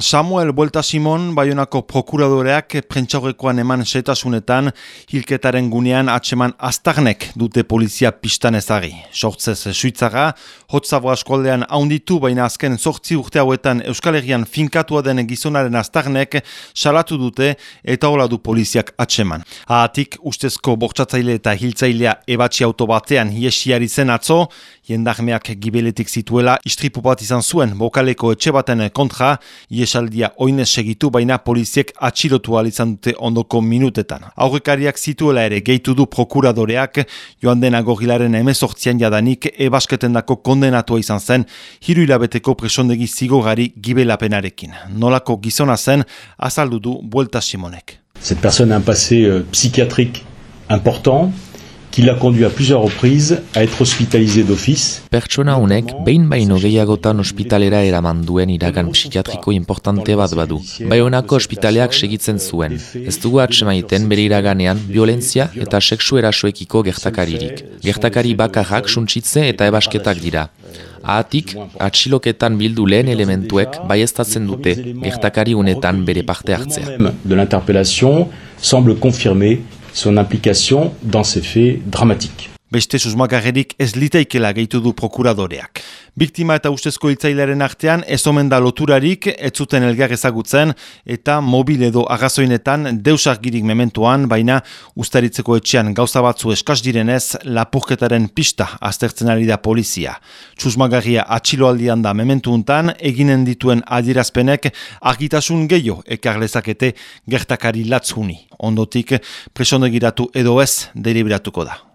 Samuel Buelta Simon, Bayonako prokuradoreak prentxaurrekoan eman setasunetan hilketaren gunean atseman aztarnek dute polizia pistan ezari. Sortzez suitzara, hotzabo askoldean haunditu, baina azken sortzi urte hauetan Euskal Herrian finkatua den gizonaren aztarnek salatu dute eta hola du poliziak atseman. Ahatik, ustezko bortzatzaile eta hiltzailea ebatzi autobatean hiesiari zen atzo, jendahmeak gibeletik zituela istripu bat izan zuen bokaleko etxe baten kontra, iesaldia oinez segitu baina poliziek atxilotu izan dute ondoko minutetan. Aurrekariak zituela ere gehitu du prokuradoreak joan dena gogilaren emezortzian jadanik ebasketen dako kondenatua izan zen hiru hilabeteko presondegi zigogari gibelapenarekin. Nolako gizona zen azaldu du Buelta Simonek. Cette personne a un passé euh, psychiatrique important, qui l'a conduit à plusieurs reprises à être hospitalisé d'office. Pertsona honek behin baino gehiagotan ospitalera eraman duen iragan psikiatriko importante bat badu. Bai honako ospitaleak segitzen zuen. Ez dugu atsemaiten bere iraganean violentzia eta sexu erasoekiko gertakaririk. Gertakari bakarrak suntsitze eta ebasketak dira. Ahatik, atxiloketan bildu lehen elementuek baiestatzen dute gertakari unetan bere parte hartzea. De l'interpellation semble confirmer son implication dans ces faits dramatiques. Beste susmagarrerik ez liteikela gehitu du prokuradoreak. Biktima eta ustezko hitzailearen artean ez omen da loturarik, ez zuten elgar ezagutzen, eta mobil edo agazoinetan deusargirik mementoan, baina ustaritzeko etxean gauza batzu eskaz direnez, lapurketaren pista aztertzen ari da polizia. Txusmagarria atxiloaldian da mementu untan, eginen dituen adirazpenek argitasun gehiago ekarlezakete gertakari latzuni. Ondotik, presondegiratu edo ez, deliberatuko da.